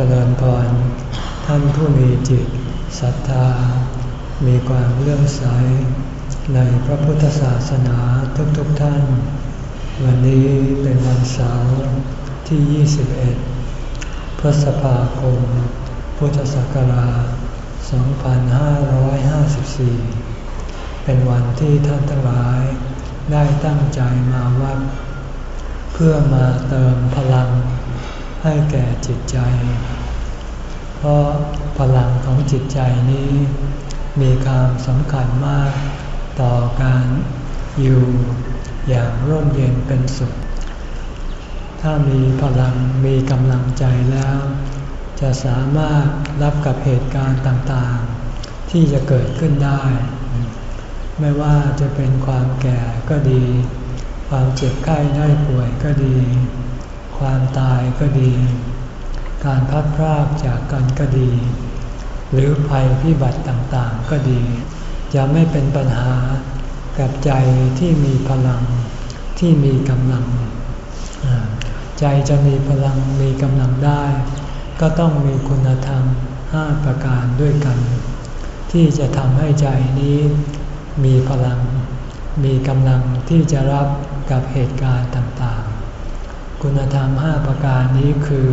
เจริญพร ท่านผู้มีจิตศรัทธา มีความเลื่อมใส ในพระพุทธศาสนาทุกๆทท่าน วันนี้เป็นวันเสาร์ที่ 21 พฤษภาคม พุทธศักราช 2554 เป็นวันที่ท่านทั้งหลายได้ตั้งใจมาวัด เพื่อมาเติมพลัง ให้แก่จิตใจ เพราะพลังของจิตใจนี้มีความสำคัญมากต่อการอยู่อย่างร่มเย็นเป็นสุข ถ้ามีพลังมีกำลังใจแล้ว จะสามารถรับกับเหตุการณ์ต่างๆ ที่จะเกิดขึ้นได้ ไม่ว่าจะเป็นความแก่ก็ดี ความเจ็บไข้ได้ป่วยก็ดี ความตายก็ดี การพัดพรากจากกันก็ดี หรือภัยพิบัติต่างๆก็ดี จะไม่เป็นปัญหากับใจที่มีพลังที่มีกำลัง ใจจะมีพลังมีกำลังได้ ก็ต้องมีคุณธรรมห้าประการด้วยกัน ที่จะทำให้ใจนี้มีพลัง มีกำลังที่จะรับกับเหตุการณ์ต่าง คุณธรรมห้าประการนี้คือ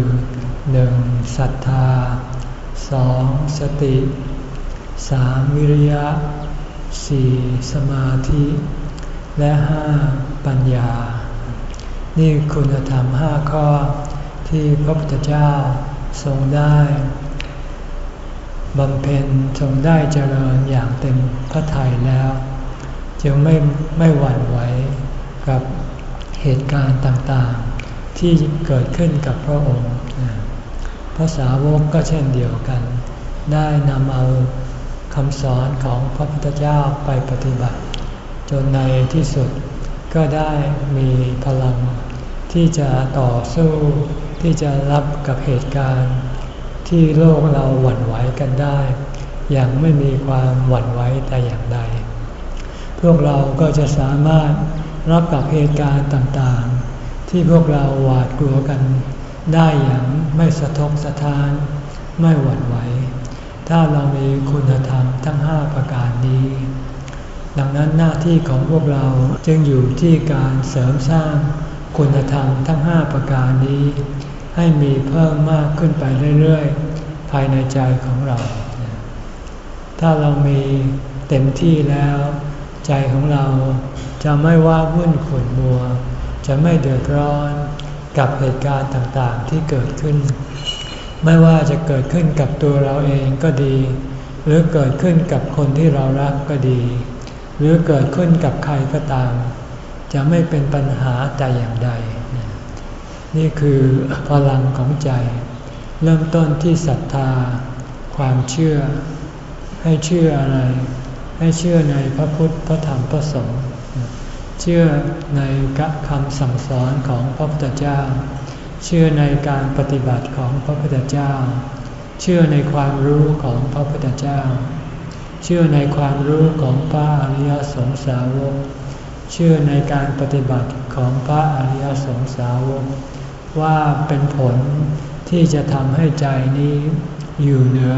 1. ศรัทธา 2. สติ 3. วิริยะ 4. สมาธิ และ 5. ปัญญา นี่คุณธรรมห้าข้อที่พระพุทธเจ้าทรงได้บำเพ็ญทรงได้เจริญอย่างเต็มพระทัยแล้ว จึงไม่ไม่หวั่นไหวกับเหตุการณ์ต่าง ที่เกิดขึ้นกับพระองค์ พระสาวกก็เช่นเดียวกัน ได้นำเอาคำสอนของพระพุทธเจ้าไปปฏิบัติ จนในที่สุดก็ได้มีพลัง ที่จะต่อสู้ที่จะรับกับเหตุการณ์ ที่โลกเราหวั่นไหวกันได้ อย่างไม่มีความหวั่นไหวแต่อย่างใด พวกเราก็จะสามารถรับกับเหตุการณ์ต่าง ที่พวกเราหวาดกลัวกัน ได้อย่างไม่สะทกสะท้าน ไม่หวั่นไหว ถ้าเรามีคุณธรรมทั้งห้าประการนี้ ดังนั้นหน้าที่ของพวกเราจึงอยู่ที่การเสริมสร้างคุณธรรมทั้งห้าประการนี้ ให้มีเพิ่มมากขึ้นไปเรื่อยๆ ภายในใจของเรา ถ้าเรามีเต็มที่แล้ว ใจของเราจะไม่ว่าวุ่นขุ่นมัว จะไม่เดือดร้อนกับเหตุการณ์ต่างๆที่เกิดขึ้น ไม่ว่าจะเกิดขึ้นกับตัวเราเองก็ดี หรือเกิดขึ้นกับคนที่เรารักก็ดี หรือเกิดขึ้นกับใครก็ตาม จะไม่เป็นปัญหาแต่อย่างใด นี่คือพลังของใจ เริ่มต้นที่ศรัทธา ความเชื่อ ให้เชื่ออะไร ให้เชื่อในพระพุทธพระธรรมพระสงฆ์ เชื่อในคำสั่งสอนของพระพุทธเจ้า เชื่อในการปฏิบัติของพระพุทธเจ้า เชื่อในความรู้ของพระพุทธเจ้า เชื่อในความรู้ของพระอริยสงสาวก เชื่อในการปฏิบัติของพระอริยสงสาวก ว่าเป็นผลที่จะทำให้ใจนี้อยู่เหนือ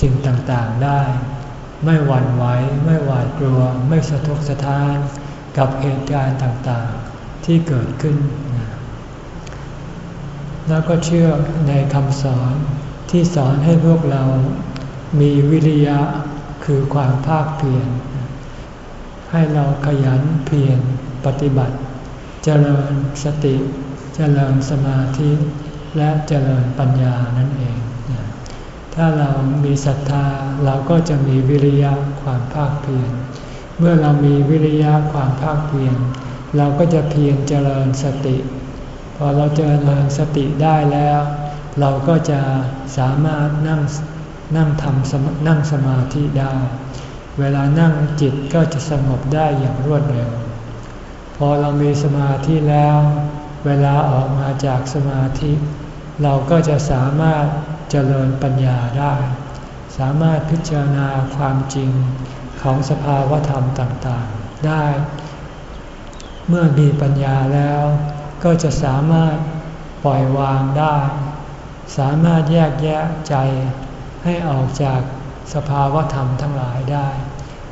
สิ่งต่างๆได้ ไม่หวั่นไหวไม่หวาดกลัวไม่สะทกสะท้าน กับเหตุการณ์ต่างๆที่เกิดขึ้น แล้วก็เชื่อในคำสอนที่สอนให้พวกเรามีวิริยะคือความภาคเพียรให้เราขยันเพียรปฏิบัติ เจริญสติ เจริญสมาธิและเจริญปัญญานั่นเอง ถ้าเรามีศรัทธาเราก็จะมีวิริยะความภาคเพียร เมื่อเรามีวิริยะความภาคเพียรเราก็จะเพียรเจริญสติ พอเราเจริญสติได้แล้ว เราก็จะสามารถนั่งนั่งทำนั่งสมาธิได้ เวลานั่งจิตก็จะสงบได้อย่างรวดเร็ว พอเรามีสมาธิแล้ว เวลาออกมาจากสมาธิ เราก็จะสามารถเจริญปัญญาได้ สามารถพิจารณาความจริง ของสภาวธรรมต่างๆ ได้ เมื่อมีปัญญาแล้ว ก็จะสามารถปล่อยวางได้ สามารถแยกแยะใจให้ออกจากสภาวธรรมทั้งหลายได้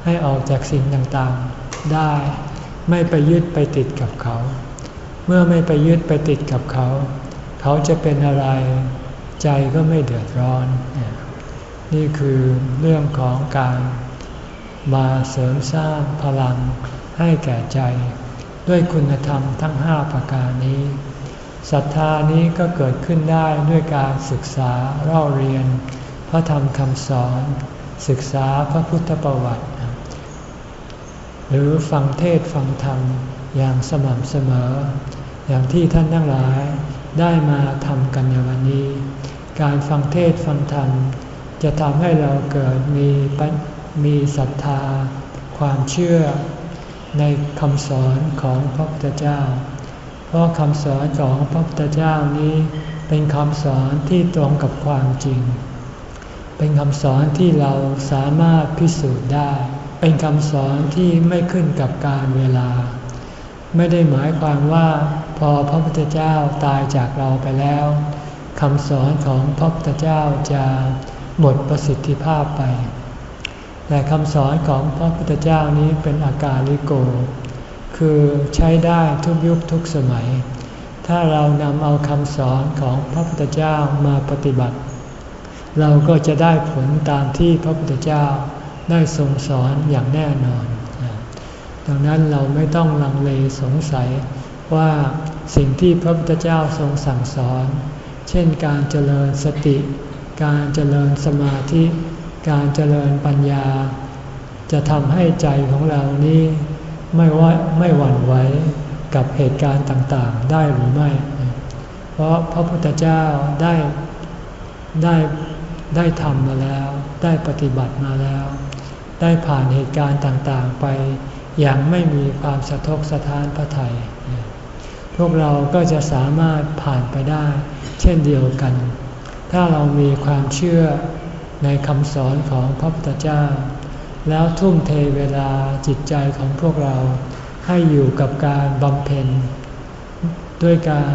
ให้ออกจากสิ่งต่างๆได้ ไม่ไปยึดไปติดกับเขา เมื่อไม่ไปยึดไปติดกับเขา เขาจะเป็นอะไร ใจก็ไม่เดือดร้อน นี่คือเรื่องของการ มาเสริมสร้างพลังให้แก่ใจ ด้วยคุณธรรมทั้งห้าประการนี้ศรัทธานี้ก็เกิดขึ้นได้ด้วยการศึกษาเล่าเรียน พระธรรมคำสอน ศึกษาพระพุทธประวัติ หรือฟังเทศฟังธรรมอย่างสม่ำเสมอ อย่างที่ท่านทั้งหลายได้มาทำกันในวันนี้ การฟังเทศฟังธรรมจะทำให้เราเกิดมี มีศรัทธา ความเชื่อในคำสอนของพระพุทธเจ้า เพราะคำสอนของพระพุทธเจ้านี้เป็นคำสอนที่ตรงกับความจริง เป็นคำสอนที่เราสามารถพิสูจน์ได้ เป็นคำสอนที่ไม่ขึ้นกับการเวลา ไม่ได้หมายความว่าพอพระพุทธเจ้าตายจากเราไปแล้วคำสอนของพระพุทธเจ้าจะหมดประสิทธิภาพไป แต่คำสอนของพระพุทธเจ้านี้เป็นอาการลิโก คือใช้ได้ทุกยุคทุกสมัย ถ้าเรานำเอาคำสอนของพระพุทธเจ้ามาปฏิบัติ เราก็จะได้ผลตามที่พระพุทธเจ้าได้ทรงสอนอย่างแน่นอน ดังนั้นเราไม่ต้องลังเลสงสัยว่าสิ่งที่พระพุทธเจ้าทรงสั่งสอน เช่นการเจริญสติ การเจริญสมาธิ การเจริญปัญญา จะทำให้ใจของเรานี้ไม่ว่าไม่หวั่นไหวกับเหตุการณ์ต่างๆ ได้หรือไม่ เพราะพระพุทธเจ้าได้ได้ได้ทำมาแล้ว ได้ปฏิบัติมาแล้ว ได้ผ่านเหตุการณ์ต่างๆไป อย่างไม่มีความสะทกสะท้านพระไทยพวกเราก็จะสามารถผ่านไปได้ เช่นเดียวกัน ถ้าเรามีความเชื่อ ในคำสอนของพระพุทธเจ้า แล้วทุ่มเทเวลาจิตใจของพวกเราให้อยู่กับการบำเพ็ญ ด้วยการ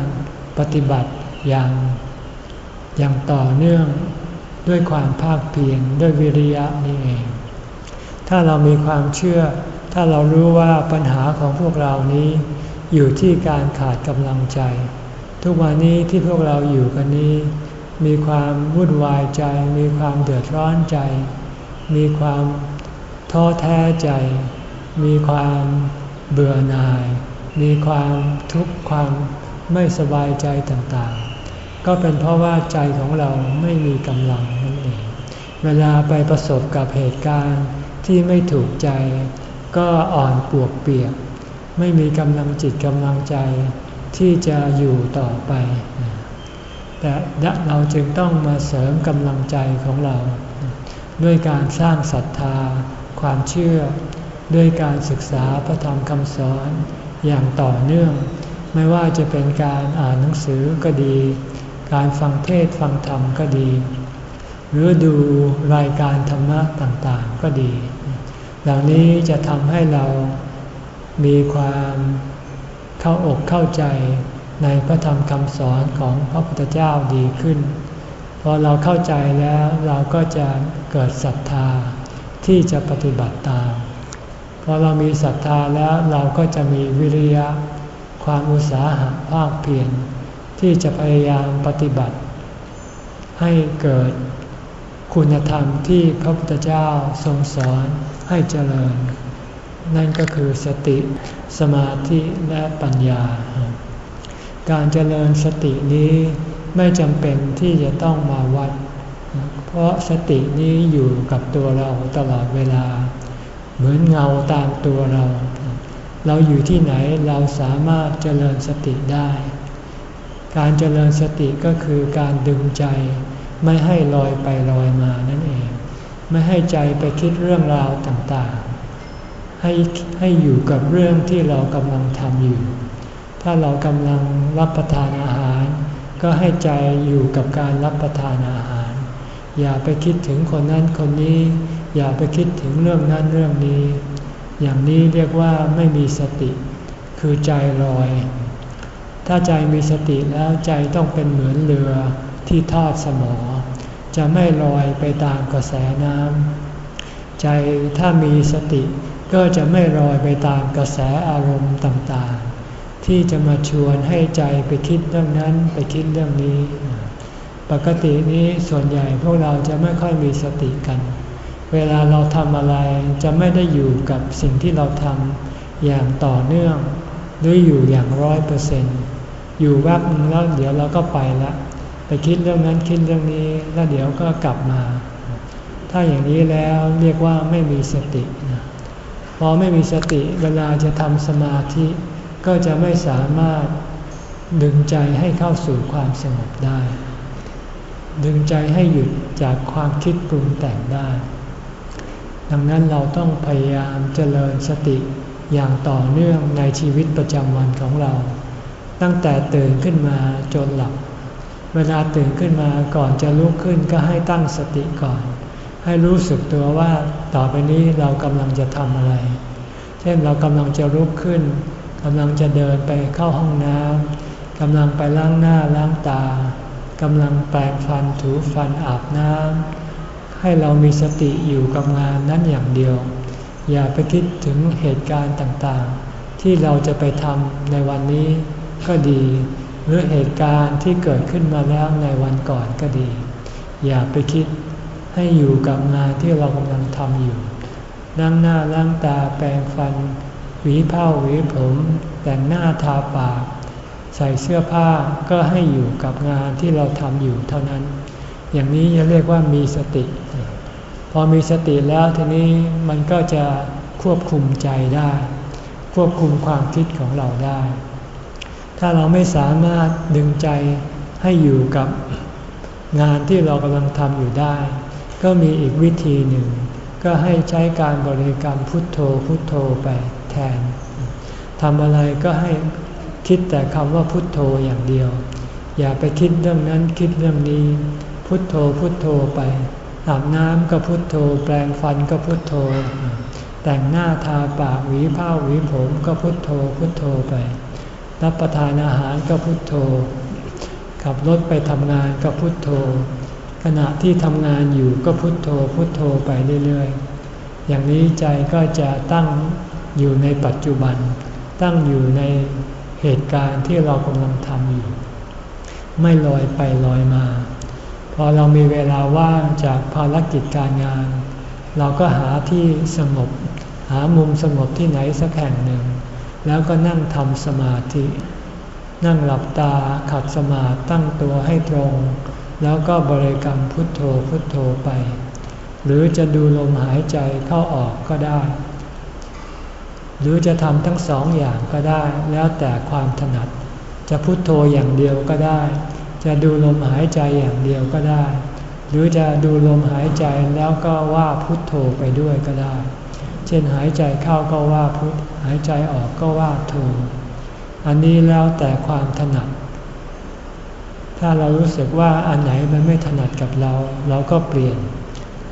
ปฏิบัติอย่างอย่างต่อเนื่องด้วยความภาคเพียรด้วยวิริยะนี่เอง ถ้าเรามีความเชื่อ ถ้าเรารู้ว่าปัญหาของพวกเรานี้อยู่ที่การขาดกำลังใจ ทุกวันนี้ที่พวกเราอยู่กันนี้ มีความวุ่นวายใจ มีความเดือดร้อนใจ มีความท้อแท้ใจ มีความเบื่อหน่าย มีความทุกข์ความไม่สบายใจต่างๆ ก็เป็นเพราะว่าใจของเราไม่มีกำลังนั่นเอง เวลาไปประสบกับเหตุการณ์ที่ไม่ถูกใจ ก็อ่อนปวกเปียก ไม่มีกำลังจิตกำลังใจที่จะอยู่ต่อไป แต่เราจึงต้องมาเสริมกำลังใจของเรา ด้วยการสร้างศรัทธา ความเชื่อ ด้วยการศึกษาพระธรรมคำสอนอย่างต่อเนื่อง ไม่ว่าจะเป็นการอ่านหนังสือก็ดี การฟังเทศฟังธรรมก็ดี หรือดูรายการธรรมะต่างๆก็ดี เหล่านี้จะทำให้เรามีความเข้าอกเข้าใจ ในพระธรรมคำสอนของพระพุทธเจ้าดีขึ้น พอเราเข้าใจแล้วเราก็จะเกิดศรัทธาที่จะปฏิบัติตาม พอเรามีศรัทธาแล้วเราก็จะมีวิริยะ ความอุตสาหะภาคเพียรที่จะพยายามปฏิบัติ ให้เกิดคุณธรรมที่พระพุทธเจ้าทรงสอนให้เจริญ นั่นก็คือสติ สมาธิและปัญญา การเจริญสตินี้ไม่จำเป็นที่จะต้องมาวัด เพราะสตินี้อยู่กับตัวเราตลอดเวลา เหมือนเงาตามตัวเรา เราอยู่ที่ไหนเราสามารถเจริญสติได้ การเจริญสติก็คือการดึงใจ ไม่ให้ลอยไปลอยมานั่นเอง ไม่ให้ใจไปคิดเรื่องราวต่างๆ ให้ให้อยู่กับเรื่องที่เรากำลังทำอยู่ ถ้าเรากำลังรับประทานอาหาร ก็ให้ใจอยู่กับการรับประทานอาหาร อย่าไปคิดถึงคนนั้นคนนี้ อย่าไปคิดถึงเรื่องนั้นเรื่องนี้ อย่างนี้เรียกว่าไม่มีสติ คือใจลอย ถ้าใจมีสติแล้วใจต้องเป็นเหมือนเรือที่ทอดสมอ จะไม่ลอยไปตามกระแสน้ำใจถ้ามีสติก็จะไม่ลอยไปตามกระแสอารมณ์ต่างๆ ที่จะมาชวนให้ใจไปคิดเรื่องนั้นไปคิดเรื่องนี้ ปกตินี้ส่วนใหญ่พวกเราจะไม่ค่อยมีสติกัน เวลาเราทำอะไรจะไม่ได้อยู่กับสิ่งที่เราทำอย่างต่อเนื่อง หรืออยู่อย่างร้อยเปอร์เซ็นต์อยู่แวบนึงแล้วเดี๋ยวเราก็ไปละ ไปคิดเรื่องนั้นคิดเรื่องนี้แล้วเดี๋ยวก็กลับมา ถ้าอย่างนี้แล้วเรียกว่าไม่มีสตินะพอไม่มีสติเวลาจะทำสมาธิ ก็จะไม่สามารถดึงใจให้เข้าสู่ความสงบได้ ดึงใจให้หยุดจากความคิดปรุงแต่งได้ ดังนั้นเราต้องพยายามเจริญสติอย่างต่อเนื่องในชีวิตประจำวันของเรา ตั้งแต่ตื่นขึ้นมาจนหลับ เวลาตื่นขึ้นมาก่อนจะลุกขึ้นก็ให้ตั้งสติก่อน ให้รู้สึกตัวว่าต่อไปนี้เรากำลังจะทำอะไร เช่นเรากำลังจะลุกขึ้น กำลังจะเดินไปเข้าห้องน้ำกำลังไปล้างหน้าล้างตากำลังแปรงฟันถูฟันอาบน้ำให้เรามีสติอยู่กับงานนั้นอย่างเดียว อย่าไปคิดถึงเหตุการณ์ต่างๆ ที่เราจะไปทำในวันนี้ก็ดี หรือเหตุการณ์ที่เกิดขึ้นมาแล้วในวันก่อนก็ดี อย่าไปคิดให้อยู่กับงานที่เรากำลังทำอยู่นั่งหน้าล้างตาแปรงฟัน วีผ้าหวีผม แต่งหน้าทาปาก ใส่เสื้อผ้าก็ให้อยู่กับงานที่เราทำอยู่เท่านั้น อย่างนี้จะเรียกว่ามีสติ พอมีสติแล้วทีนี้มันก็จะควบคุมใจได้ ควบคุมความคิดของเราได้ ถ้าเราไม่สามารถดึงใจให้อยู่กับงานที่เรากำลังทำอยู่ได้ ก็มีอีกวิธีหนึ่ง ก็ให้ใช้การบริกรรมพุทโธพุทโธไป นทำอะไรก็ให้คิดแต่คำว่าพุทโธอย่างเดียว อย่าไปคิดเรื่องนั้นคิดเรื่องนี้ พุทโธพุทโธไปอาบน้ำก็พุทโธ แปรงฟันก็พุทโธ แต่งหน้าทาปากหวีผ้าหวีผมก็พุทโธพุทโธไป รับประทานอาหารก็พุทโธ ขับรถไปทำงานก็พุทโธ ขณะที่ทำงานอยู่ก็พุทโธพุทโธไปเรื่อยๆ อย่างนี้ใจก็จะตั้ง อยู่ในปัจจุบัน ตั้งอยู่ในเหตุการณ์ที่เรากำลังทำอยู่ ไม่ลอยไปลอยมา พอเรามีเวลาว่างจากภารกิจการงาน เราก็หาที่สงบ หามุมสงบที่ไหนสักแห่งหนึ่ง แล้วก็นั่งทำสมาธิ นั่งหลับตาขัดสมาธิตั้งตัวให้ตรง แล้วก็บริกรรมพุทโธพุทโธไป หรือจะดูลมหายใจเข้าออกก็ได้ หรือจะทำทั้งสองอย่างก็ได้ แล้วแต่ความถนัด จะพุทโธอย่างเดียวก็ได้ จะดูลมหายใจอย่างเดียวก็ได้ หรือจะดูลมหายใจแล้วก็ว่าพุทโธไปด้วยก็ได้ เช่นหายใจเข้าก็ว่าพุทหายใจออกก็ว่าโธอันนี้แล้วแต่ความถนัด ถ้าเรารู้สึกว่าอันไหนมันไม่ถนัดกับเรา เราก็เปลี่ยน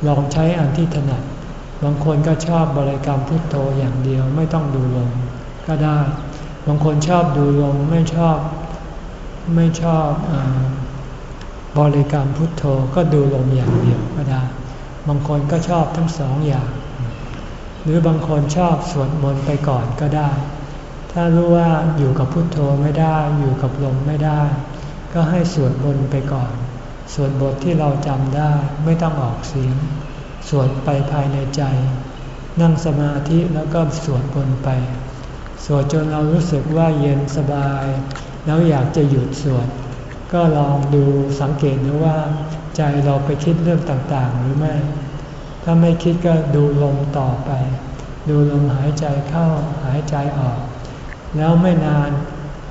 ลองใช้อันที่ถนัด บางคนก็ชอบบริกรรมพุทโธอย่างเดียวไม่ต้องดูลมก็ได้ บางคนชอบดูลมไม่ชอบไม่ชอบบริกรรมพุทโธก็ดูลมอย่างเดียวก็ได้ บางคนก็ชอบทั้งสองอย่าง หรือบางคนชอบสวดมนต์ไปก่อนก็ได้ ถ้ารู้ว่าอยู่กับพุทโธไม่ได้อยู่กับลมไม่ได้ ก็ให้สวดมนต์ไปก่อน สวดบทที่เราจำได้ไม่ต้องออกเสียง สวดไปภายในใจ นั่งสมาธิแล้วก็สวดมนไป สวดจนเรารู้สึกว่าเย็นสบาย แล้วอยากจะหยุดสวด ก็ลองดูสังเกตดูว่าใจเราไปคิดเรื่องต่างๆ หรือไม่ ถ้าไม่คิดก็ดูลมต่อไป ดูลมหายใจเข้าหายใจออก แล้วไม่นาน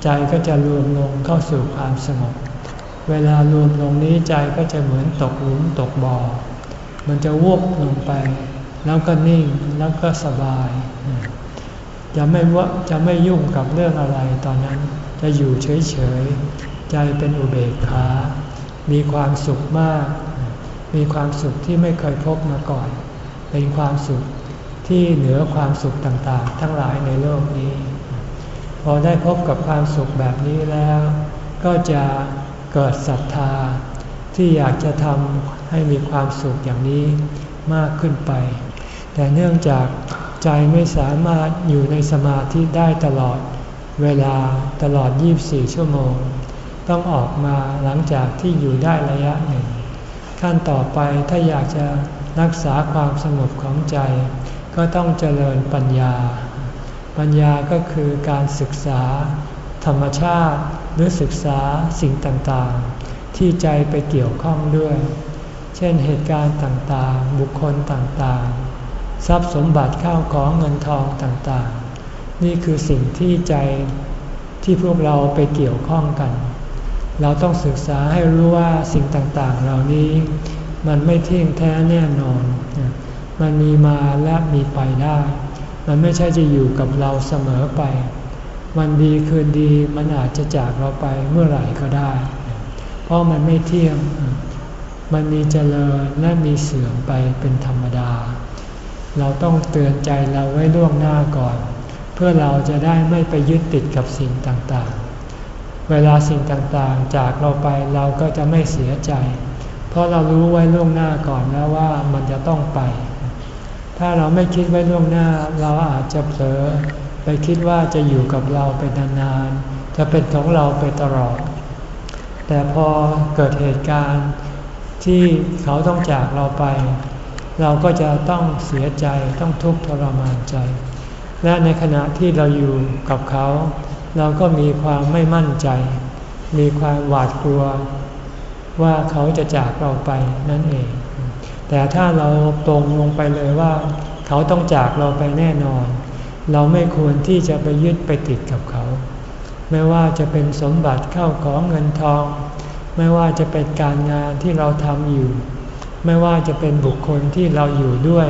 ใจก็จะรวมลงเข้าสู่ความสงบ เวลารวมลงนี้ใจก็จะเหมือนตกหลุมตกบ่อ มันจะวบลงไป แล้วก็นิ่งแล้วก็สบาย จะไม่ว่าจะไม่ยุ่งกับเรื่องอะไรตอนนั้นจะอยู่เฉยๆ ใจเป็นอุเบกขา มีความสุขมาก มีความสุขที่ไม่เคยพบมาก่อน เป็นความสุขที่เหนือความสุขต่างๆ ทั้งหลายในโลกนี้ พอได้พบกับความสุขแบบนี้แล้ว ก็จะเกิดศรัทธา ที่อยากจะทำให้มีความสุขอย่างนี้มากขึ้นไป แต่เนื่องจากใจไม่สามารถอยู่ในสมาธิได้ตลอดเวลาตลอด 24 ชั่วโมง ต้องออกมาหลังจากที่อยู่ได้ระยะหนึ่ง ขั้นต่อไปถ้าอยากจะรักษาความสงบของใจ ก็ต้องเจริญปัญญา ปัญญาก็คือการศึกษาธรรมชาติหรือศึกษาสิ่งต่างๆ ที่ใจไปเกี่ยวข้องด้วย เช่นเหตุการณ์ต่างๆ บุคคลต่างๆ ทรัพย์สมบัติข้าวของเงินทองต่างๆ นี่คือสิ่งที่ใจที่พวกเราไปเกี่ยวข้องกัน เราต้องศึกษาให้รู้ว่าสิ่งต่างๆ เหล่านี้ มันไม่เที่ยงแท้แน่นอน มันมีมาและมีไปได้ มันไม่ใช่จะอยู่กับเราเสมอไป วันดีคืนดีมันอาจจะจากเราไปเมื่อไหร่ก็ได้ เพราะมันไม่เที่ยง มันมีเจริญและมีเสื่อมไปเป็นธรรมดา เราต้องเตือนใจเราไว้ล่วงหน้าก่อน เพื่อเราจะได้ไม่ไปยึดติดกับสิ่งต่างๆ เวลาสิ่งต่างๆ จากเราไปเราก็จะไม่เสียใจ เพราะเรารู้ไว้ล่วงหน้าก่อนแล้วว่ามันจะต้องไป ถ้าเราไม่คิดไว้ล่วงหน้า เราอาจจะเผลอไปคิดว่าจะอยู่กับเราไปนานๆ จะเป็นของเราไปตลอด แต่พอเกิดเหตุการณ์ที่เขาต้องจากเราไป เราก็จะต้องเสียใจต้องทุกข์ทรมานใจ และในขณะที่เราอยู่กับเขา เราก็มีความไม่มั่นใจ มีความหวาดกลัว ว่าเขาจะจากเราไปนั่นเอง แต่ถ้าเราตรงลงไปเลยว่า เขาต้องจากเราไปแน่นอน เราไม่ควรที่จะไปยึดไปติดกับเขา ไม่ว่าจะเป็นสมบัติเข้าของเงินทอง ไม่ว่าจะเป็นการงานที่เราทำอยู่ ไม่ว่าจะเป็นบุคคลที่เราอยู่ด้วย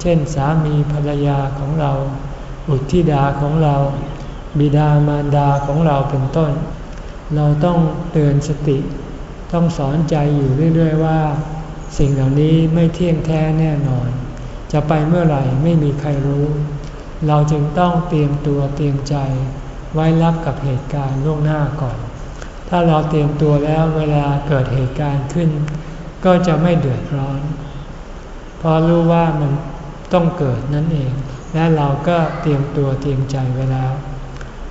เช่นสามีภรรยาของเรา บุตรธิดาของเรา บิดามารดาของเราเป็นต้น เราต้องเตือนสติ ต้องสอนใจอยู่เรื่อย ๆ ว่า สิ่งเหล่านี้ไม่เที่ยงแท้แน่นอน จะไปเมื่อไหร่ไม่มีใครรู้ เราจึงต้องเตรียมตัวเตรียมใจ ไว้รับกับเหตุการณ์ล่วงหน้าก่อน ถ้าเราเตรียมตัวแล้วเวลาเกิดเหตุการณ์ขึ้น ก็จะไม่เดือดร้อนเพราะรู้ว่ามันต้องเกิดนั่นเอง และเราก็เตรียมตัวเตรียมใจไว้แล้ว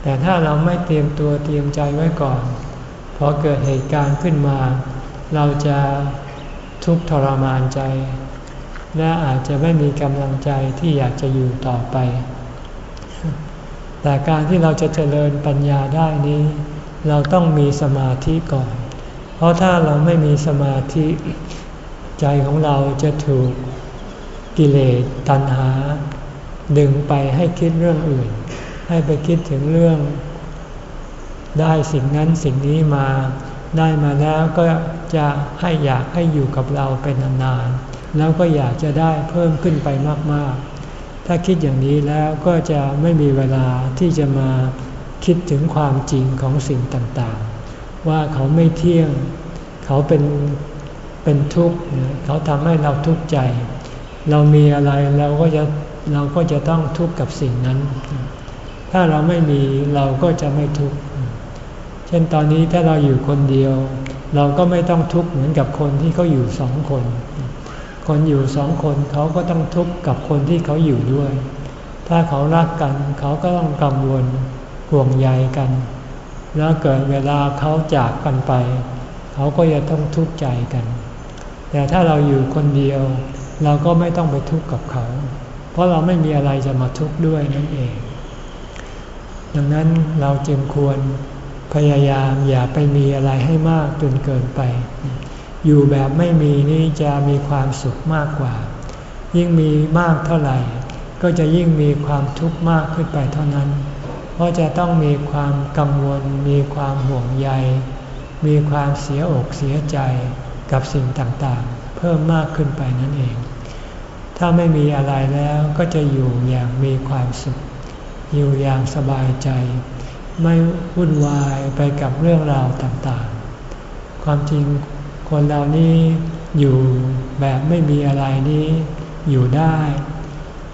แต่ถ้าเราไม่เตรียมตัวเตรียมใจไว้ก่อน พอเกิดเหตุการณ์ขึ้นมา เราจะทุกข์ทรมานใจ และอาจจะไม่มีกำลังใจที่อยากจะอยู่ต่อไป แต่การที่เราจะเจริญปัญญาได้นี้ เราต้องมีสมาธิก่อน เพราะถ้าเราไม่มีสมาธิใจของเราจะถูกกิเลสตัณหา ดึงไปให้คิดเรื่องอื่น ให้ไปคิดถึงเรื่อง ได้สิ่งนั้นสิ่งนี้มาได้มาแล้วก็จะให้อยากให้อยู่กับเราเป็นนานๆแล้วก็อยากจะได้เพิ่มขึ้นไปมากๆ ถ้าคิดอย่างนี้แล้วก็จะไม่มีเวลาที่จะมาคิดถึงความจริงของสิ่งต่างๆ ว่าเขาไม่เที่ยง เขาเป็นเป็นทุกข์เขาทำให้เราทุกข์ใจ เรามีอะไรเราก็จะเราก็จะต้องทุกข์กับสิ่งนั้น ถ้าเราไม่มีเราก็จะไม่ทุกข์ เช่นตอนนี้ถ้าเราอยู่คนเดียว เราก็ไม่ต้องทุกข์เหมือนกับคนที่เขาอยู่สองคน คนอยู่สองคนเขาก็ต้องทุกข์กับคนที่เขาอยู่ด้วย ถ้าเขารักกันเขาก็ต้องกังวลห่วงใยกัน แล้วเกิดเวลาเขาจากกันไป เขาก็จะต้องทุกข์ใจกัน แต่ถ้าเราอยู่คนเดียว เราก็ไม่ต้องไปทุกข์กับเขา เพราะเราไม่มีอะไรจะมาทุกข์ด้วยนั่นเอง ดังนั้นเราจึงควรพยายามอย่าไปมีอะไรให้มากจนเกินไป อยู่แบบไม่มีนี่จะมีความสุขมากกว่า ยิ่งมีมากเท่าไหร่ ก็จะยิ่งมีความทุกข์มากขึ้นไปเท่านั้น เพราะจะต้องมีความกังวล มีความห่วงใย มีความเสียอกเสียใจกับสิ่งต่างๆ เพิ่มมากขึ้นไปนั่นเอง ถ้าไม่มีอะไรแล้วก็จะอยู่อย่างมีความสุข อยู่อย่างสบายใจ ไม่วุ่นวายไปกับเรื่องราวต่างๆ ความจริง คนเรานี่อยู่แบบไม่มีอะไรนี้อยู่ได้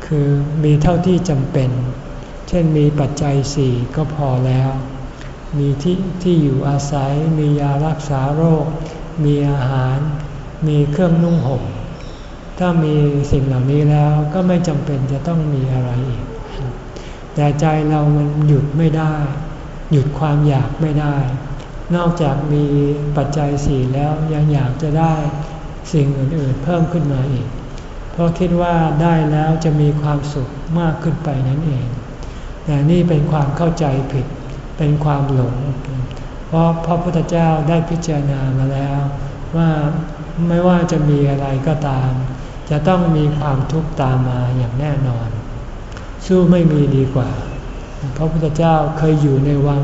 คือมีเท่าที่จำเป็น เช่นมีปัจจัยสี่ก็พอแล้ว มีที่ที่อยู่อาศัย มียารักษาโรค มีอาหาร มีเครื่องนุ่งห่ม ถ้ามีสิ่งเหล่านี้แล้วก็ไม่จำเป็นจะต้องมีอะไรอีก แต่ใจเรามันหยุดไม่ได้ หยุดความอยากไม่ได้ นอกจากมีปัจจัยสี่แล้วยังอยากจะได้สิ่งอื่นๆเพิ่มขึ้นมาอีก เพราะคิดว่าได้แล้วจะมีความสุขมากขึ้นไปนั่นเอง แต่นี่เป็นความเข้าใจผิด เป็นความหลง เพราะพระพุทธเจ้าได้พิจารณามาแล้ว ว่าไม่ว่าจะมีอะไรก็ตาม จะต้องมีความทุกข์ตามมาอย่างแน่นอน สู้ไม่มีดีกว่า พระพุทธเจ้าเคยอยู่ในวัง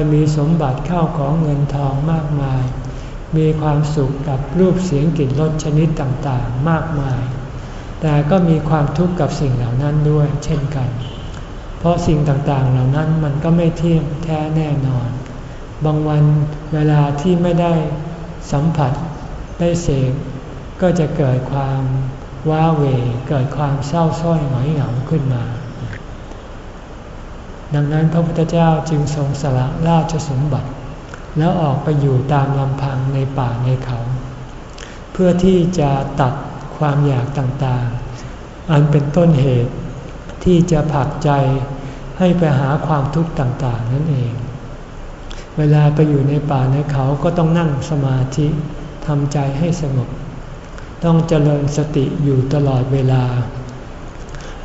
ยมีสมบัติเข้าของเงินทองมากมาย มีความสุขกับรูปเสียงกลิ่นรสชนิดต่างๆ มากมาย แต่ก็มีความทุกข์กับสิ่งเหล่านั้นด้วยเช่นกัน เพราะสิ่งต่างๆเหล่านั้นมันก็ไม่เที่ยงแท้แน่นอน บางวันเวลาที่ไม่ได้สัมผัสได้เสกก็จะเกิดความว้าเหวเกิดความเศร้าส้อยหงอยเหงาขึ้นมา ดังนั้นพระพุทธเจ้าจึงทรงสละราชสมบัติ แล้วออกไปอยู่ตามลำพังในป่าในเขา เพื่อที่จะตัดความอยากต่างๆ อันเป็นต้นเหตุที่จะผลักใจให้ไปหาความทุกข์ต่างๆ นั่นเอง เวลาไปอยู่ในป่าในเขาก็ต้องนั่งสมาธิทำใจให้สงบ ต้องเจริญสติอยู่ตลอดเวลา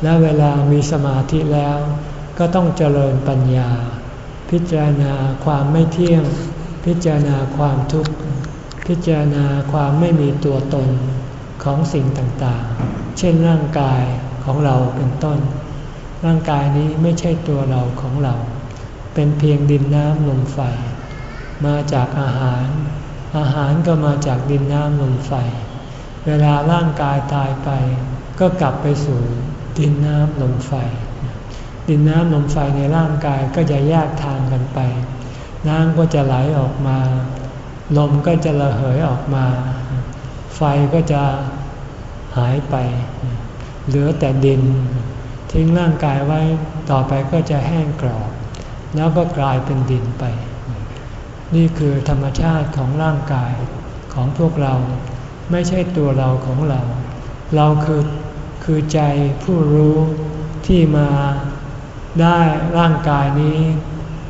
และเวลามีสมาธิแล้ว ก็ต้องเจริญปัญญา พิจารณาความไม่เที่ยง พิจารณาความทุกข์ พิจารณาความไม่มีตัวตนของสิ่งต่างๆ เช่นร่างกายของเราเป็นต้น ร่างกายนี้ไม่ใช่ตัวเราของเรา เป็นเพียงดินน้ำลมไฟ มาจากอาหาร อาหารก็มาจากดินน้ำลมไฟ เวลาร่างกายตายไป ก็กลับไปสู่ดินน้ำลมไฟ ดินน้ำลมไฟในร่างกายก็จะแยกทางกันไป น้ำก็จะไหลออกมา ลมก็จะระเหยออกมา ไฟก็จะหายไป เหลือแต่ดิน ทิ้งร่างกายไว้ต่อไปก็จะแห้งกรอบ แล้วก็กลายเป็นดินไป นี่คือธรรมชาติของร่างกายของพวกเราไม่ใช่ตัวเราของเรา เราคือคือใจผู้รู้ที่มา ได้ร่างกายนี้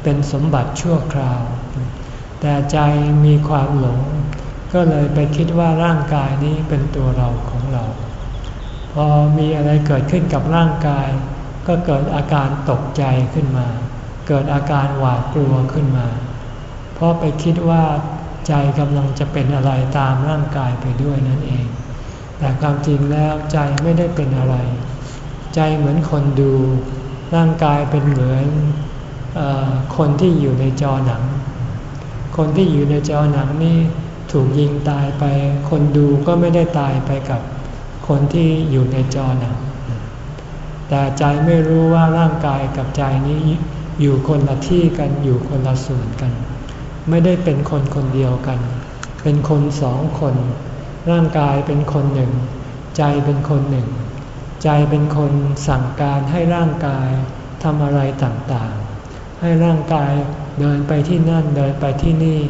เป็นสมบัติชั่วคราว แต่ใจมีความหลง ก็เลยไปคิดว่าร่างกายนี้เป็นตัวเราของเรา พอมีอะไรเกิดขึ้นกับร่างกาย ก็เกิดอาการตกใจขึ้นมา เกิดอาการหวาดกลัวขึ้นมา เพราะไปคิดว่าใจกำลังจะเป็นอะไรตามร่างกายไปด้วยนั่นเอง แต่ความจริงแล้วใจไม่ได้เป็นอะไร ใจเหมือนคนดู ร่างกายเป็นเหมือนคนที่อยู่ในจอหนัง คนที่อยู่ในจอหนังนี่ถูกยิงตายไป คนดูก็ไม่ได้ตายไปกับคนที่อยู่ในจอหนัง แต่ใจไม่รู้ว่าร่างกายกับใจนี้อยู่คนละที่กันอยู่คนละส่วนกัน ไม่ได้เป็นคนคนเดียวกัน เป็นคนสองคน ร่างกายเป็นคนหนึ่ง ใจเป็นคนหนึ่ง ใจเป็นคนสั่งการให้ร่างกายทำอะไรต่างๆ ให้ร่างกายเดินไปที่นั่นเดินไปที่นี่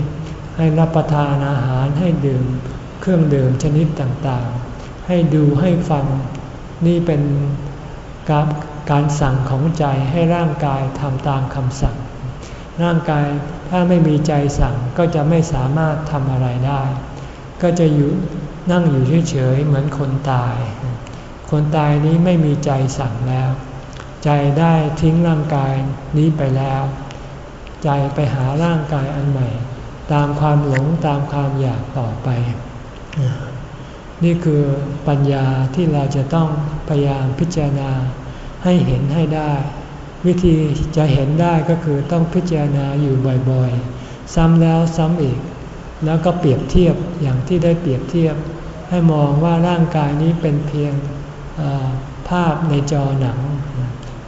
ให้รับประทานอาหารให้ดื่ม เครื่องดื่มชนิดต่างๆ ให้ดูให้ฟังนี่เป็นการการสั่งของใจให้ร่างกายทำตามคำสั่ง ร่างกายถ้าไม่มีใจสั่งก็จะไม่สามารถทำอะไรได้ ก็จะอยู่นั่งอยู่เฉยๆเหมือนคนตาย คนตายนี้ไม่มีใจสั่งแล้ว ใจได้ทิ้งร่างกายนี้ไปแล้ว ใจไปหาร่างกายอันใหม่ ตามความหลงตามความอยากต่อไป นี่คือปัญญาที่เราจะต้องพยายามพิจารณาให้เห็นให้ได้ วิธีจะเห็นได้ก็คือต้องพิจารณาอยู่บ่อยๆ ซ้ำแล้วซ้ำอีก แล้วก็เปรียบเทียบอย่างที่ได้เปรียบเทียบ ให้มองว่าร่างกายนี้เป็นเพียง ภาพในจอหนัง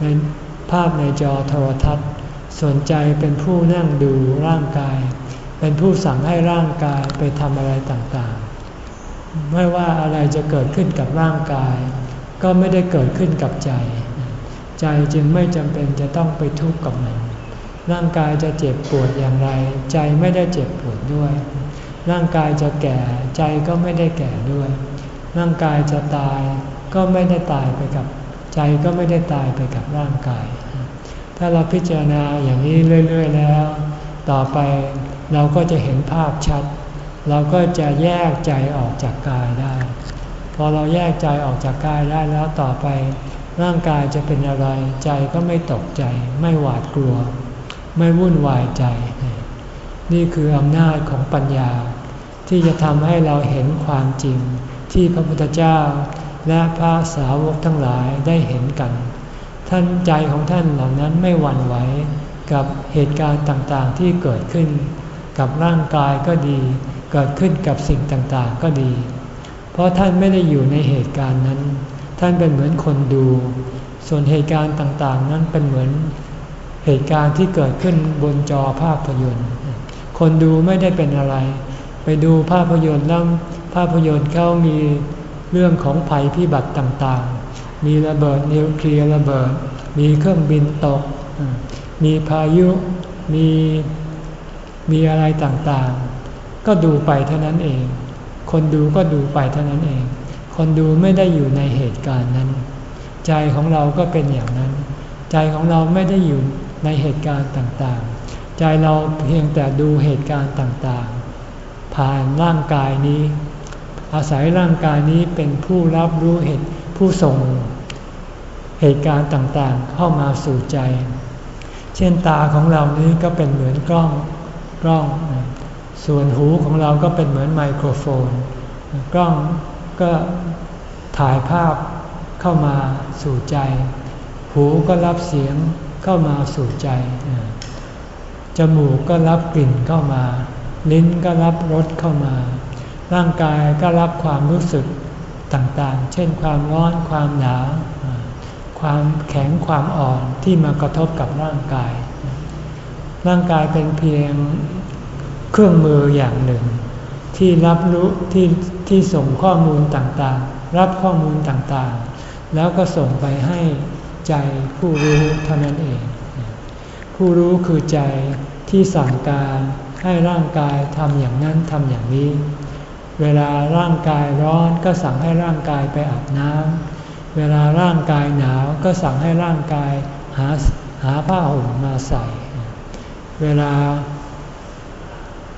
ในภาพในจอโทรทัศน์ สนใจเป็นผู้นั่งดูร่างกาย เป็นผู้สั่งให้ร่างกายไปทำอะไรต่างๆ ไม่ว่าอะไรจะเกิดขึ้นกับร่างกาย ก็ไม่ได้เกิดขึ้นกับใจ ใจจึงไม่จำเป็นจะต้องไปทุกข์กับมันร่างกายจะเจ็บปวดอย่างไร ใจไม่ได้เจ็บปวดด้วย ร่างกายจะแก่ใจก็ไม่ได้แก่ด้วย ร่างกายจะตาย ก็ไม่ได้ตายไปกับใจก็ไม่ได้ตายไปกับร่างกาย ถ้าเราพิจารณาอย่างนี้เรื่อย ๆ แล้ว ต่อไปเราก็จะเห็นภาพชัด เราก็จะแยกใจออกจากกายได้ พอเราแยกใจออกจากกายได้แล้วต่อไป ร่างกายจะเป็นอะไรใจก็ไม่ตกใจ ไม่หวาดกลัว ไม่วุ่นวายใจ นี่คืออำนาจของปัญญา ที่จะทำให้เราเห็นความจริงที่พระพุทธเจ้า และพระสาวกทั้งหลายได้เห็นกัน ท่านใจของท่านเหล่านั้นไม่หวั่นไหวกับเหตุการณ์ต่างๆที่เกิดขึ้น กับร่างกายก็ดี เกิดขึ้นกับสิ่งต่างๆก็ดี เพราะท่านไม่ได้อยู่ในเหตุการณ์นั้น ท่านเป็นเหมือนคนดู ส่วนเหตุการณ์ต่างๆ นั้นเป็นเหมือนเหตุการณ์ที่เกิดขึ้นบนจอภาพยนตร์ คนดูไม่ได้เป็นอะไร ไปดูภาพยนตร์แล้วภาพยนตร์เขามี เรื่องของภัยพิบัติต่างๆ มีระเบิดนิวเคลียร์ระเบิด มีเครื่องบินตก มีพายุ มี มีอะไรต่างๆ ก็ดูไปเท่านั้นเอง คนดูก็ดูไปเท่านั้นเอง คนดูไม่ได้อยู่ในเหตุการณ์นั้น ใจของเราก็เป็นอย่างนั้น ใจของเราไม่ได้อยู่ในเหตุการณ์ต่างๆ ใจเราเพียงแต่ดูเหตุการณ์ต่างๆ ผ่านร่างกายนี้ อาศัยร่างกายนี้เป็นผู้รับรู้เหตุผู้ส่งเหตุการณ์ต่างๆ เข้ามาสู่ใจ เช่นตาของเรานี้ก็เป็นเหมือนกล้องกล้อง ส่วนหูของเราก็เป็นเหมือนไมโครโฟน กล้องก็ถ่ายภาพเข้ามาสู่ใจ หูก็รับเสียงเข้ามาสู่ใจ จมูกก็รับกลิ่นเข้ามา ลิ้นก็รับรสเข้ามา ร่างกายก็รับความรู้สึกต่างๆ เช่นความร้อน ความหนาว ความแข็ง ความอ่อนที่มากระทบกับร่างกาย ร่างกายเป็นเพียงเครื่องมืออย่างหนึ่ง ที่รับรู้ที่ที่ส่งข้อมูลต่างๆ รับข้อมูลต่างๆ แล้วก็ส่งไปให้ใจผู้รู้เท่านั้นเอง ผู้รู้คือใจที่สั่งการให้ร่างกายทำอย่างนั้นทำอย่างนี้ เวลาร่างกายร้อนก็สั่งให้ร่างกายไปอาบน้ำ เวลาร่างกายหนาวก็สั่งให้ร่างกายหาหาผ้าห่มมาใส่ เวลา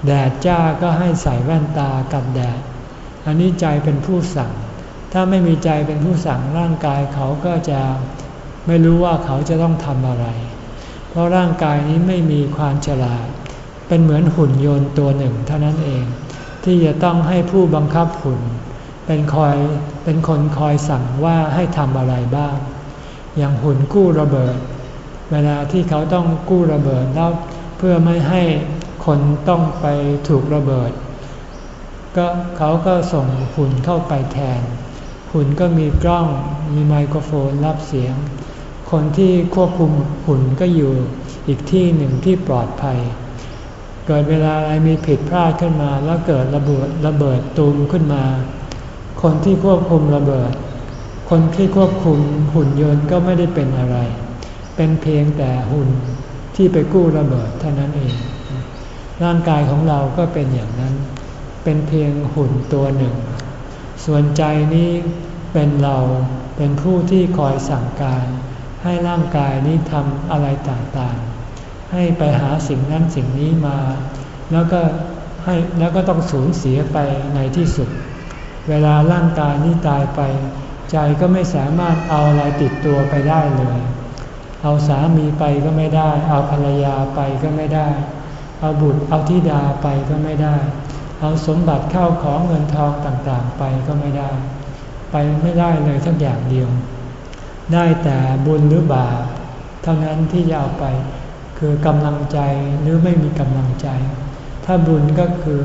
แดดจ้าก็ให้ใส่แว่นตากับแดด อันนี้ใจเป็นผู้สั่ง ถ้าไม่มีใจเป็นผู้สั่งร่างกายเขาก็จะไม่รู้ว่าเขาจะต้องทำอะไร เพราะร่างกายนี้ไม่มีความฉลาด เป็นเหมือนหุ่นยนต์ตัวหนึ่งเท่านั้นเอง ที่จะต้องให้ผู้บังคับหุ่นเป็นคอยเป็นคนคอยสั่งว่าให้ทำอะไรบ้าง อย่างหุ่นกู้ระเบิด เวลาที่เขาต้องกู้ระเบิดแล้วเพื่อไม่ให้คนต้องไปถูกระเบิด ก็เขาก็ส่งหุ่นเข้าไปแทน หุ่นก็มีกล้องมีไมโครโฟนรับเสียง คนที่ควบคุมหุ่นก็อยู่อีกที่หนึ่งที่ปลอดภัย เกิดเวลาอะไรมีผิดพลาดขึ้นมาแล้วเกิดระเบิดระเบิดตูมขึ้นมา คนที่ควบคุมระเบิด คนที่ควบคุมหุ่นยนต์ก็ไม่ได้เป็นอะไร เป็นเพียงแต่หุ่นที่ไปกู้ระเบิดเท่านั้นเอง ร่างกายของเราก็เป็นอย่างนั้น เป็นเพียงหุ่นตัวหนึ่ง ส่วนใจนี้เป็นเราเป็นผู้ที่คอยสั่งการ ให้ร่างกายนี้ทำอะไรต่างๆ ให้ไปหาสิ่งนั้นสิ่งนี้มา แล้วก็ให้แล้วก็ต้องสูญเสียไปในที่สุด เวลาร่างกายนี้ตายไป ใจก็ไม่สามารถเอาอะไรติดตัวไปได้เลย เอาสามีไปก็ไม่ได้ เอาภรรยาไปก็ไม่ได้ เอาบุตรเอาธิดาไปก็ไม่ได้ เอาสมบัติเข้าของเงินทองต่างๆไปก็ไม่ได้ ไปไม่ได้เลยทั้งอย่างเดียว ได้แต่บุญหรือบาปเท่านั้นที่จะเอาไป คือกำลังใจหรือไม่มีกำลังใจ ถ้าบุญก็คือ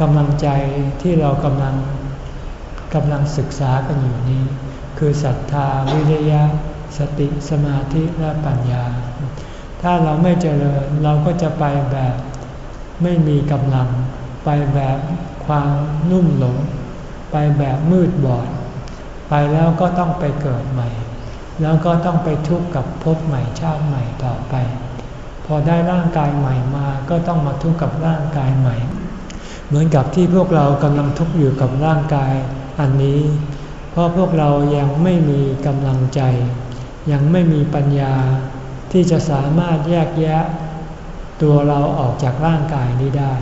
กำลังใจที่เรากำลังกำลังศึกษากันอยู่นี้ คือศรัทธาวิริยะ สติสมาธิและปัญญา ถ้าเราไม่เจริญเราก็จะไปแบบไม่มีกำลัง ไปแบบความนุ่มหลง ไปแบบมืดบอด ไปแล้วก็ต้องไปเกิดใหม่ แล้วก็ต้องไปทุกข์กับภพใหม่ชาติใหม่ต่อไป พอได้ร่างกายใหม่มาก็ต้องมาทุกข์กับร่างกายใหม่ เหมือนกับที่พวกเรากำลังทุกข์อยู่กับร่างกายอันนี้ เพราะพวกเรายังไม่มีกำลังใจ ยังไม่มีปัญญาที่จะสามารถแยกแยะ ตัวเราออกจากร่างกายนี้ได้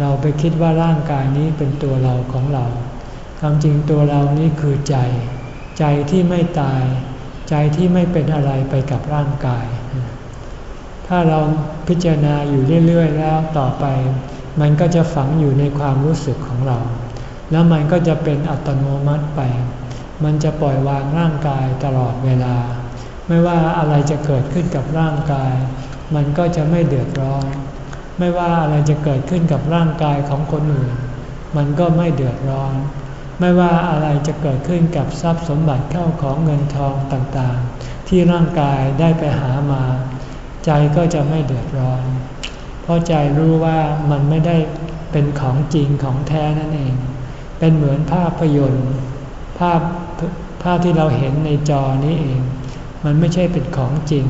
เราไปคิดว่าร่างกายนี้เป็นตัวเราของเราความจริงตัวเรานี้คือใจ ใจที่ไม่ตาย ใจที่ไม่เป็นอะไรไปกับร่างกาย ถ้าเราพิจารณาอยู่เรื่อยๆแล้วต่อไป มันก็จะฝังอยู่ในความรู้สึกของเรา แล้วมันก็จะเป็นอัตโนมัติไป มันจะปล่อยวางร่างกายตลอดเวลา ไม่ว่าอะไรจะเกิดขึ้นกับร่างกาย มันก็จะไม่เดือดร้อน ไม่ว่าอะไรจะเกิดขึ้นกับร่างกายของคนอื่น มันก็ไม่เดือดร้อน ไม่ว่าอะไรจะเกิดขึ้นกับทรัพย์สมบัติเข้าของเงินทองต่างๆ ที่ร่างกายได้ไปหามา ใจก็จะไม่เดือดร้อน เพราะใจรู้ว่ามันไม่ได้เป็นของจริงของแท้นั่นเอง เป็นเหมือนภาพยนตร์ ภาพภาพที่เราเห็นในจอนี้เอง มันไม่ใช่เป็นของจริง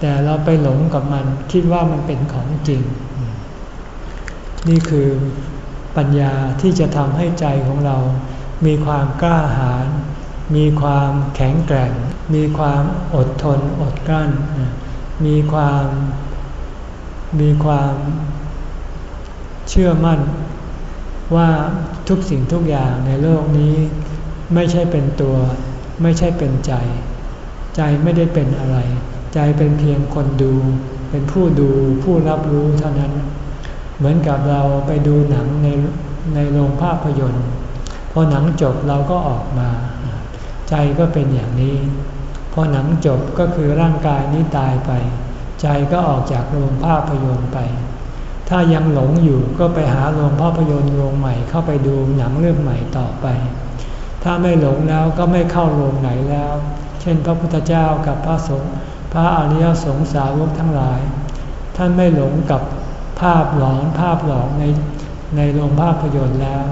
แต่เราไปหลงกับมันคิดว่ามันเป็นของจริง นี่คือ ปัญญาที่จะทำให้ใจของเรา มีความกล้าหาญมีความแข็งแกร่ง มีความอดทนอดกลั้น มีความมีความเชื่อมั่น ว่าทุกสิ่งทุกอย่างในโลกนี้ไม่ใช่เป็นตัวไม่ใช่เป็นใจ ใจไม่ได้เป็นอะไร ใจเป็นเพียงคนดู เป็นผู้ดูผู้รับรู้เท่านั้น เหมือนกับเราไปดูหนังในในโรงภาพยนตร์พอหนังจบเราก็ออกมา ใจก็เป็นอย่างนี้พอหนังจบก็คือร่างกายนี้ตายไป ใจก็ออกจากโรงภาพยนตร์ไป ถ้ายังหลงอยู่ก็ไปหาโรงภาพยนตร์โรงใหม่เข้าไปดูหนังเรื่องใหม่ต่อไป ถ้าไม่หลงแล้วก็ไม่เข้าโรงไหนแล้ว เช่นพระพุทธเจ้ากับพระสงฆ์พระอริยสงสาวกทั้งหลาย ท่านไม่หลงกับ ภาพหลอนภาพหลอกในในโรงภาพยนตร์แล้ว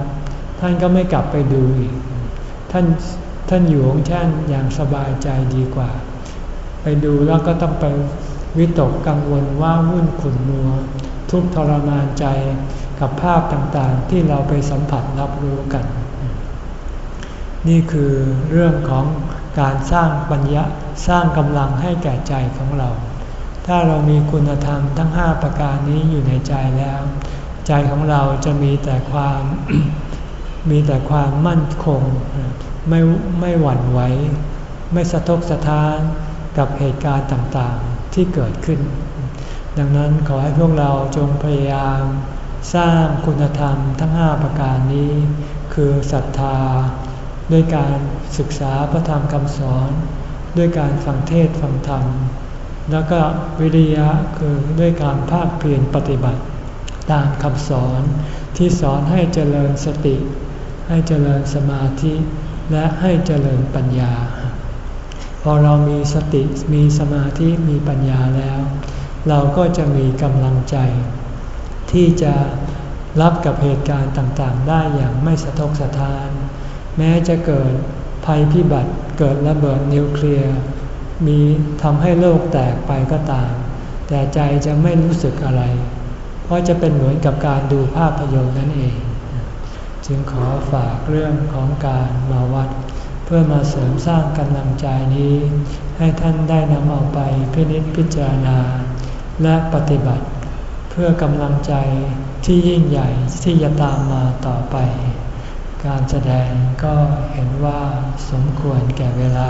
ท่านก็ไม่กลับไปดูอีก ท่านท่านอยู่ของท่านอย่างสบายใจดีกว่า ไปดูแล้วก็ต้องไปวิตกกังวลว่าวุ่นขุนมัว ทุกทรมานใจกับภาพต่างๆ ที่เราไปสัมผัสรับรู้กัน นี่คือเรื่องของการสร้างปัญญาสร้างกำลังให้แก่ใจของเรา ถ้าเรามีคุณธรรมทั้งห้าประการนี้อยู่ในใจแล้ว ใจของเราจะมีแต่ความมีแต่ความมั่นคง ไม่ไม่หวั่นไหวไม่สะทกสะท้านกับเหตุการณ์ต่างๆที่เกิดขึ้น ดังนั้นขอให้พวกเราจงพยายาม สร้างคุณธรรมทั้งห้าประการนี้ คือศรัทธา ด้วยการศึกษาพระธรรมคำสอน ด้วยการฟังเทศฟังธรรม แล้วก็วิริยะคือด้วยการภาคเพียรปฏิบัติ ตามคำสอนที่สอนให้เจริญสติ ให้เจริญสมาธิ และให้เจริญปัญญา พอเรามีสติมีสมาธิมีปัญญาแล้ว เราก็จะมีกำลังใจ ที่จะรับกับเหตุการณ์ต่างๆ ได้อย่างไม่สะทกสะท้าน แม้จะเกิดภัยพิบัติเกิดระเบิดนิวเคลียร์ มีทำให้โลกแตกไปก็ตาม แต่ใจจะไม่รู้สึกอะไร เพราะจะเป็นเหมือนกับการดูภาพยนตร์นั่นเอง จึงขอฝากเรื่องของการมาวัด เพื่อมาเสริมสร้างกำลังใจนี้ ให้ท่านได้นำเอาไปพินิจพิจารณา และปฏิบัติ เพื่อกำลังใจที่ยิ่งใหญ่ที่จะตามมาต่อไป การแสดงก็เห็นว่าสมควรแก่เวลา